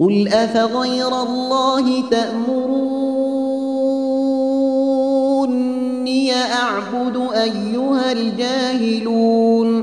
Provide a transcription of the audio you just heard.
قل افغير الله تامروني اعبد ايها الجاهلون